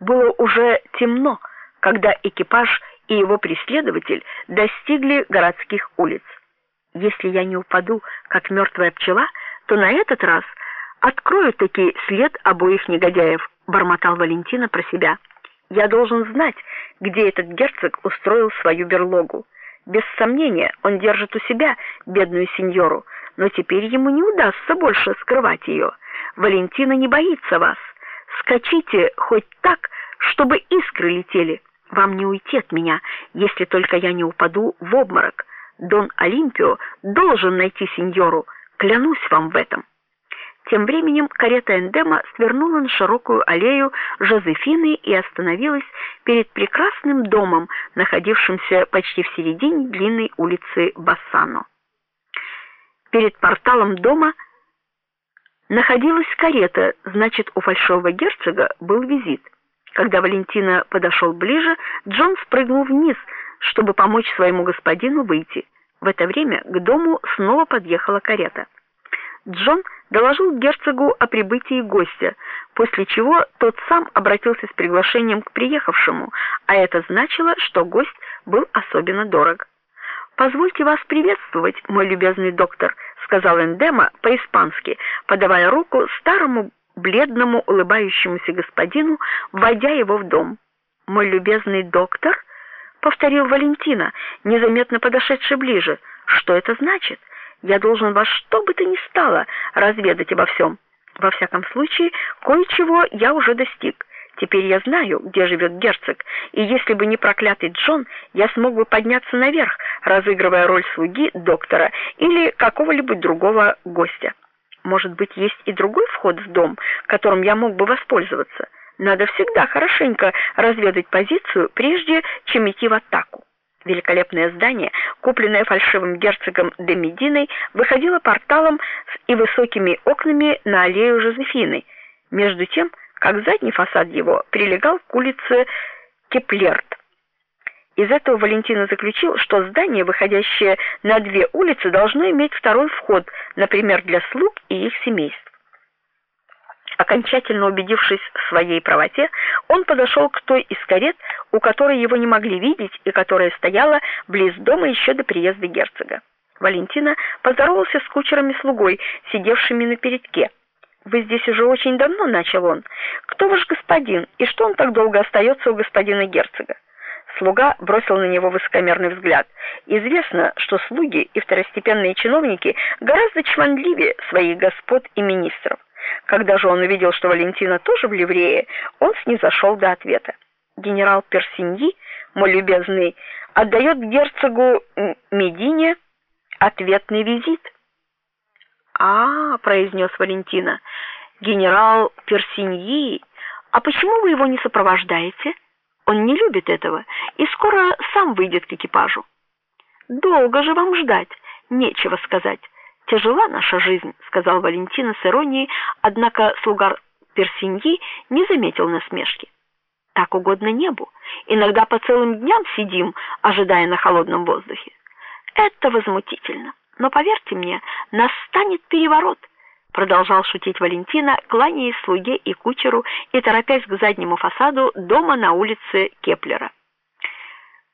Было уже темно, когда экипаж и его преследователь достигли городских улиц. Если я не упаду, как мертвая пчела, то на этот раз открою таки след обоих негодяев, бормотал Валентина про себя. Я должен знать, где этот герцог устроил свою берлогу. Без сомнения, он держит у себя бедную сеньору, но теперь ему не удастся больше скрывать ее. Валентина не боится вас. Скачите хоть так, чтобы искры летели. Вам не уйти от меня, если только я не упаду в обморок. Дон Олимпио должен найти сеньору, клянусь вам в этом. Тем временем карета Эндема свернула на широкую аллею Жозефины и остановилась перед прекрасным домом, находившимся почти в середине длинной улицы Бассано. Перед порталом дома находилась карета, значит, у фальшивого герцога был визит. Когда Валентина подошел ближе, Джон спрыгнул вниз, чтобы помочь своему господину выйти. В это время к дому снова подъехала карета. Джон доложил герцогу о прибытии гостя, после чего тот сам обратился с приглашением к приехавшему, а это значило, что гость был особенно дорог. Позвольте вас приветствовать, мой любезный доктор, сказал Эндема по-испански, подавая руку старому бледному улыбающемуся господину, вводя его в дом. Мой любезный доктор, повторил Валентина, незаметно подошедший ближе. Что это значит? Я должен во что бы то ни стало разведать обо всем. Во всяком случае, кое-чего я уже достиг. Теперь я знаю, где живет герцог, и если бы не проклятый Джон, я смог бы подняться наверх, разыгрывая роль слуги доктора или какого-либо другого гостя. Может быть, есть и другой вход в дом, которым я мог бы воспользоваться. Надо всегда хорошенько разведать позицию, прежде чем идти в атаку. Великолепное здание, купленное фальшивым герцогом де Мединой, выходило порталом и высокими окнами на аллею Жозефины. Между тем, как задний фасад его прилегал к улице Кеплерт. Из этого Валентина заключил, что здание, выходящее на две улицы, должно иметь второй вход, например, для слуг и их семейств. Окончательно убедившись в своей правоте, он подошел к той из карет, у которой его не могли видеть и которая стояла близ дома еще до приезда герцога. Валентина поздоровался с кучером и слугой, сидевшими на передке. Вы здесь уже очень давно, начал он. Кто ваш господин и что он так долго остается у господина герцога? Слуга бросил на него высокомерный взгляд. Известно, что слуги и второстепенные чиновники гораздо чванливее своих господ и министров. Когда же он увидел, что Валентина тоже в ливрее, он снизошел до ответа. Генерал Персиньи, мой любезный, отдает герцогу Медине ответный визит. А, произнес Валентина. Генерал Персиньи, а почему вы его не сопровождаете? Он не любит этого и скоро сам выйдет к экипажу. Долго же вам ждать, нечего сказать. Тяжела наша жизнь, сказал Валентина с иронией, однако слуга Персиньи не заметил насмешки. Так угодно небу. Иногда по целым дням сидим, ожидая на холодном воздухе. Это возмутительно. Но поверьте мне, настанет переворот продолжал шутить Валентина, кланяясь слуге и кучеру и торопясь к заднему фасаду дома на улице Кеплера.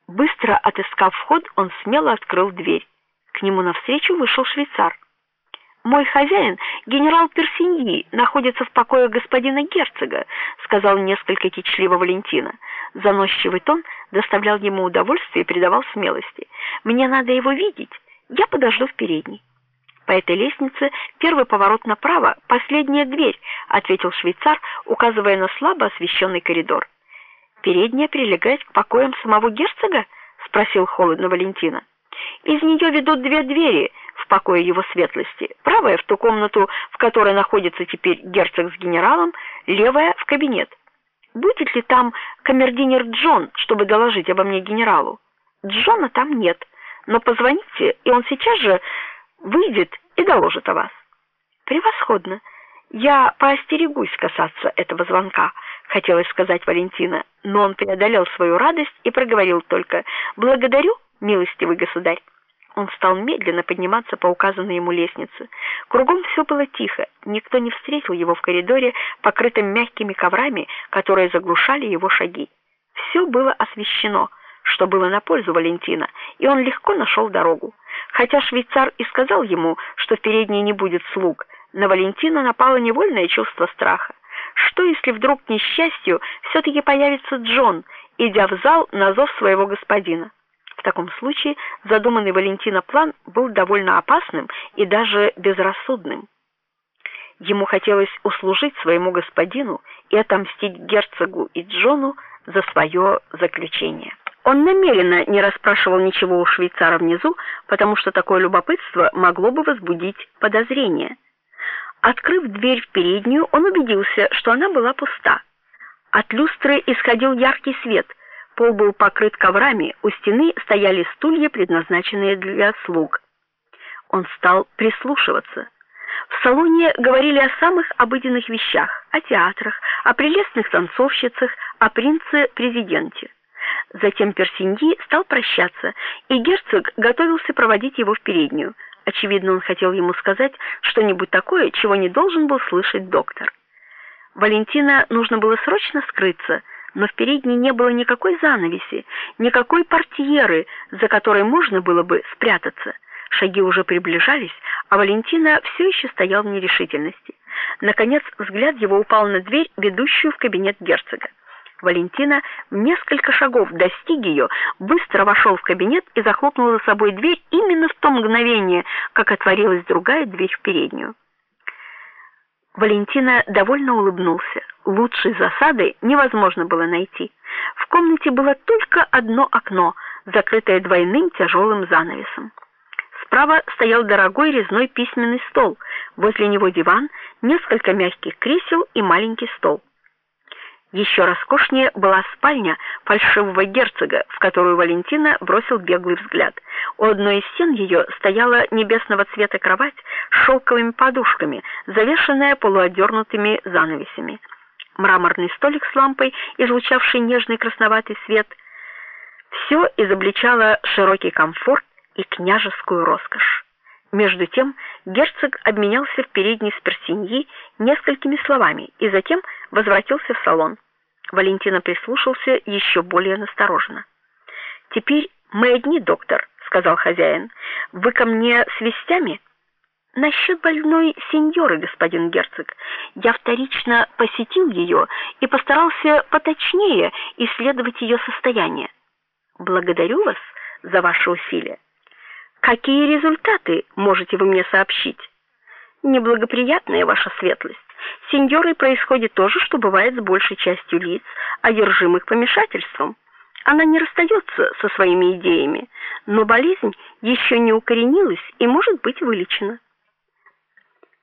Быстро отыскав вход, он смело открыл дверь. К нему навстречу вышел швейцар. Мой хозяин, генерал Персиньи, находится в покое господина герцога, сказал несколько кичливо Валентина. Заносчивый тон доставлял ему удовольствие и придавал смелости. Мне надо его видеть. Я подожду в передней. По этой лестнице первый поворот направо, последняя дверь, ответил швейцар, указывая на слабо освещенный коридор. Передняя прилегает к покоям самого герцога? спросил холодно Валентина. Из нее ведут две двери в покое его светлости. Правая в ту комнату, в которой находится теперь герцог с генералом, левая в кабинет. Будет ли там камердинер Джон, чтобы доложить обо мне генералу? Джона там нет, но позвоните, и он сейчас же выйдет и доложит о вас. Превосходно. Я поостерегусь касаться этого звонка, хотелось сказать Валентина, но он преодолел свою радость и проговорил только: "Благодарю, милостивый государь". Он стал медленно подниматься по указанной ему лестнице. Кругом все было тихо. Никто не встретил его в коридоре, покрытым мягкими коврами, которые заглушали его шаги. Все было освещено, что было на пользу Валентина, и он легко нашел дорогу. Хотя швейцар и сказал ему, что в передней не будет слуг, на Валентина напало невольное чувство страха. Что если вдруг к несчастью все таки появится Джон, идя в зал на зов своего господина? В таком случае задуманный Валентина план был довольно опасным и даже безрассудным. Ему хотелось услужить своему господину и отомстить герцогу и Джону за свое заключение. Он намеренно не расспрашивал ничего у швейцара внизу, потому что такое любопытство могло бы возбудить подозрение. Открыв дверь в переднюю, он убедился, что она была пуста. От люстры исходил яркий свет, Пол был покрыт коврами, у стены стояли стулья, предназначенные для слуг. Он стал прислушиваться. В салоне говорили о самых обыденных вещах, о театрах, о прелестных танцовщицах, о принце-президенте. Затем Персиньи стал прощаться, и герцог готовился проводить его в переднюю. Очевидно, он хотел ему сказать что-нибудь такое, чего не должен был слышать доктор. Валентина нужно было срочно скрыться но в передней не было никакой занавеси, никакой портьеры, за которой можно было бы спрятаться. Шаги уже приближались, а Валентина все еще стоял в нерешительности. Наконец, взгляд его упал на дверь, ведущую в кабинет герцога. Валентина в несколько шагов достиг ее, быстро вошел в кабинет и захлопнул за собой дверь именно в то мгновение, как отворилась другая дверь в переднюю. Валентина довольно улыбнулся. Лучшей засады невозможно было найти. В комнате было только одно окно, закрытое двойным тяжелым занавесом. Справа стоял дорогой резной письменный стол, возле него диван, несколько мягких кресел и маленький стол. Еще роскошнее была спальня фальшивого герцога, в которую Валентина бросил беглый взгляд. У одной из стен ее стояла небесного цвета кровать с шелковыми подушками, завешенная полуодернутыми занавесями. Мраморный столик с лампой, излучавший нежный красноватый свет, все изобличало широкий комфорт и княжескую роскошь. Между тем герцог обменялся в передней с Персиньи несколькими словами и затем возвратился в салон. Валентина прислушался еще более настороженно. "Теперь мы одни, доктор", сказал хозяин. "Вы ко мне с вестями?" Насчет больной сеньоры, господин герцог. Я вторично посетил ее и постарался поточнее исследовать ее состояние. Благодарю вас за ваши усилия. Какие результаты можете вы мне сообщить? Неблагоприятная ваша светлость. С происходит то же, что бывает с большей частью лиц, одержимых помешательством. Она не расстается со своими идеями, но болезнь еще не укоренилась и может быть вылечена.